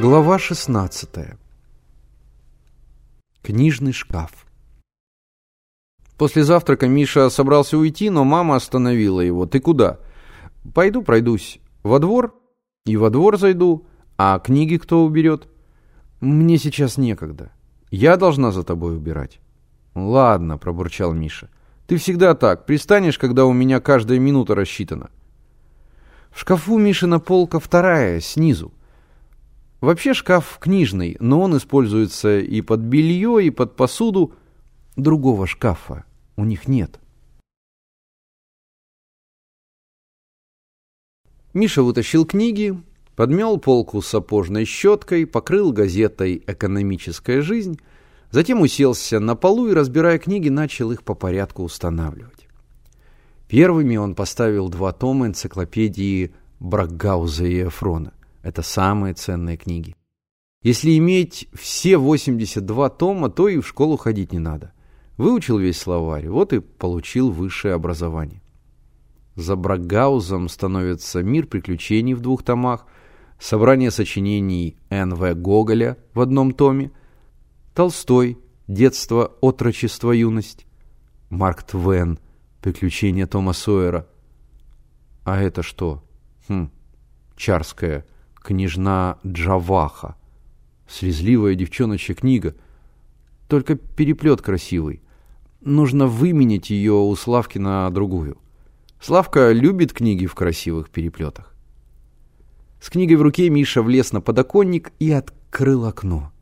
Глава 16. Книжный шкаф. После завтрака Миша собрался уйти, но мама остановила его. «Ты куда?» «Пойду пройдусь. Во двор?» «И во двор зайду. А книги кто уберет?» «Мне сейчас некогда. Я должна за тобой убирать». «Ладно», — пробурчал Миша. «Ты всегда так. Пристанешь, когда у меня каждая минута рассчитана». В шкафу Мишина полка вторая, снизу. Вообще шкаф книжный, но он используется и под белье, и под посуду. Другого шкафа у них нет. Миша вытащил книги, подмел полку сапожной щеткой, покрыл газетой «Экономическая жизнь», затем уселся на полу и, разбирая книги, начал их по порядку устанавливать. Первыми он поставил два тома энциклопедии Бракгауза и Эфрона. Это самые ценные книги. Если иметь все 82 тома, то и в школу ходить не надо. Выучил весь словарь, вот и получил высшее образование. За Бракгаузом становится «Мир приключений» в двух томах, собрание сочинений Н.В. Гоголя в одном томе, Толстой «Детство, отрочество, юность», Марк Твен «Приключения Тома Сойера». А это что? Хм, Чарская княжна Джаваха. Слезливая девчоночья книга. Только переплет красивый. Нужно выменить ее у Славки на другую. Славка любит книги в красивых переплетах. С книгой в руке Миша влез на подоконник и открыл окно.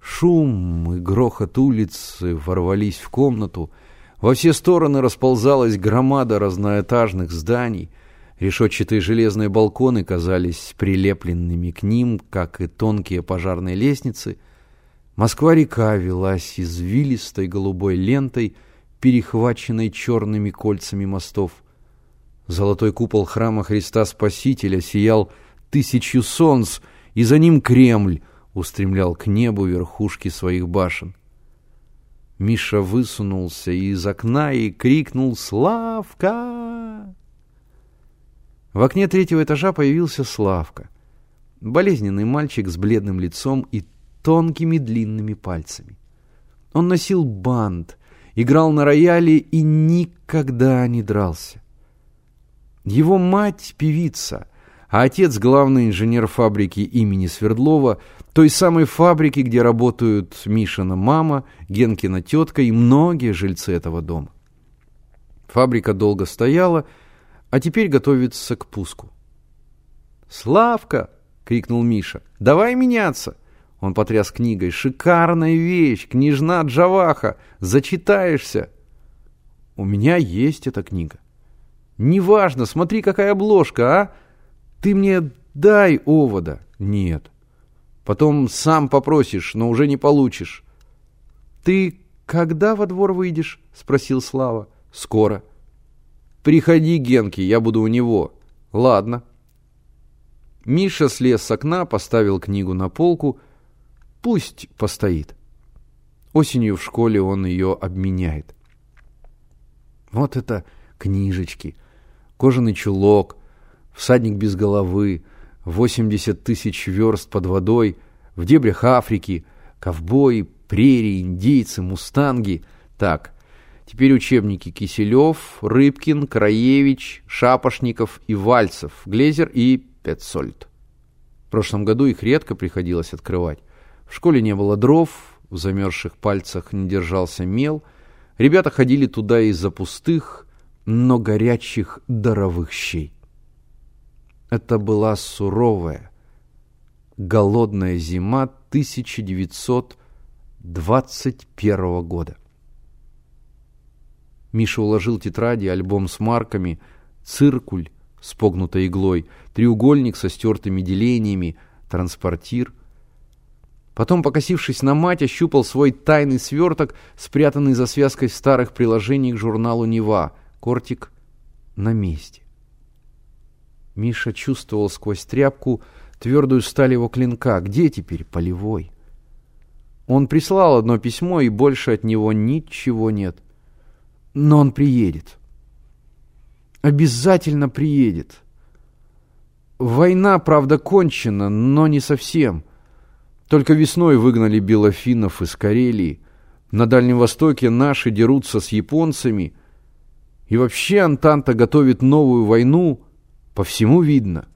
Шум и грохот улицы ворвались в комнату. Во все стороны расползалась громада разноэтажных зданий — Решетчатые железные балконы казались прилепленными к ним, как и тонкие пожарные лестницы. Москва-река велась извилистой голубой лентой, перехваченной черными кольцами мостов. Золотой купол храма Христа Спасителя сиял тысячу солнц, и за ним Кремль устремлял к небу верхушки своих башен. Миша высунулся из окна и крикнул «Славка!» В окне третьего этажа появился Славка. Болезненный мальчик с бледным лицом и тонкими длинными пальцами. Он носил бант, играл на рояле и никогда не дрался. Его мать — певица, а отец — главный инженер фабрики имени Свердлова, той самой фабрики, где работают Мишина мама, Генкина тетка и многие жильцы этого дома. Фабрика долго стояла — а теперь готовится к пуску. «Славка!» — крикнул Миша. «Давай меняться!» Он потряс книгой. «Шикарная вещь! Княжна Джаваха! Зачитаешься!» «У меня есть эта книга». «Неважно, смотри, какая обложка, а! Ты мне дай овода!» «Нет». «Потом сам попросишь, но уже не получишь». «Ты когда во двор выйдешь?» — спросил Слава. «Скоро». «Приходи, Генки, я буду у него». «Ладно». Миша слез с окна, поставил книгу на полку. Пусть постоит. Осенью в школе он ее обменяет. Вот это книжечки. Кожаный чулок, всадник без головы, 80 тысяч верст под водой, в дебрях Африки, ковбои, прерии, индейцы, мустанги. Так, Теперь учебники Киселев, Рыбкин, Краевич, Шапошников и Вальцев, Глезер и Петцольд. В прошлом году их редко приходилось открывать. В школе не было дров, в замерзших пальцах не держался мел. Ребята ходили туда из-за пустых, но горячих даровых щей. Это была суровая, голодная зима 1921 года. Миша уложил тетради, альбом с марками, циркуль с погнутой иглой, треугольник со стертыми делениями, транспортир. Потом, покосившись на мать, ощупал свой тайный сверток, спрятанный за связкой старых приложений к журналу «Нева». Кортик на месте. Миша чувствовал сквозь тряпку твердую сталь его клинка. Где теперь полевой? Он прислал одно письмо, и больше от него ничего нет. Но он приедет. Обязательно приедет. Война, правда, кончена, но не совсем. Только весной выгнали белофинов из Карелии. На Дальнем Востоке наши дерутся с японцами. И вообще Антанта готовит новую войну. По всему видно.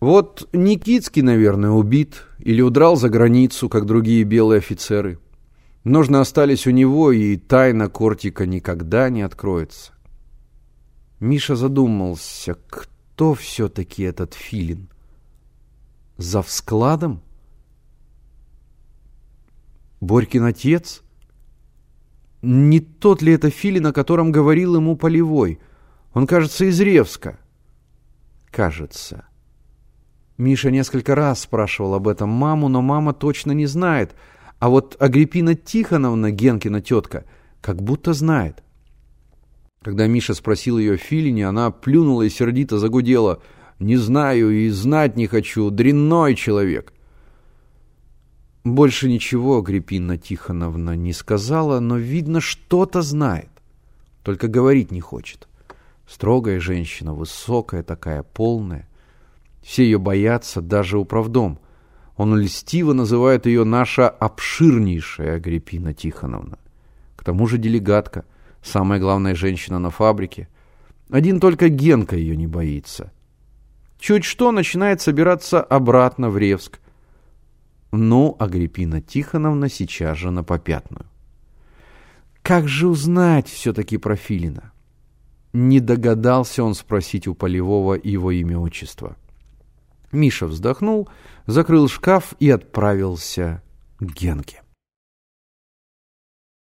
Вот Никитский, наверное, убит или удрал за границу, как другие белые офицеры. Ножны остались у него, и тайна Кортика никогда не откроется. Миша задумался, кто все-таки этот филин? За вскладом? Борькин отец? Не тот ли это филин, о котором говорил ему Полевой? Он, кажется, из Ревска. Кажется. Миша несколько раз спрашивал об этом маму, но мама точно не знает. А вот Агриппина Тихоновна, Генкина тетка, как будто знает. Когда Миша спросил ее о Филине, она плюнула и сердито загудела. «Не знаю и знать не хочу, дрянной человек!» Больше ничего Агриппина Тихоновна не сказала, но, видно, что-то знает. Только говорить не хочет. Строгая женщина, высокая такая, полная. Все ее боятся, даже управдом. Он льстиво называет ее наша обширнейшая Агриппина Тихоновна. К тому же делегатка, самая главная женщина на фабрике. Один только Генка ее не боится. Чуть что начинает собираться обратно в Ревск. Ну, Агриппина Тихоновна сейчас же на попятную. Как же узнать все-таки про Филина? Не догадался он спросить у Полевого его имя-отчество. Миша вздохнул, закрыл шкаф и отправился к Генке.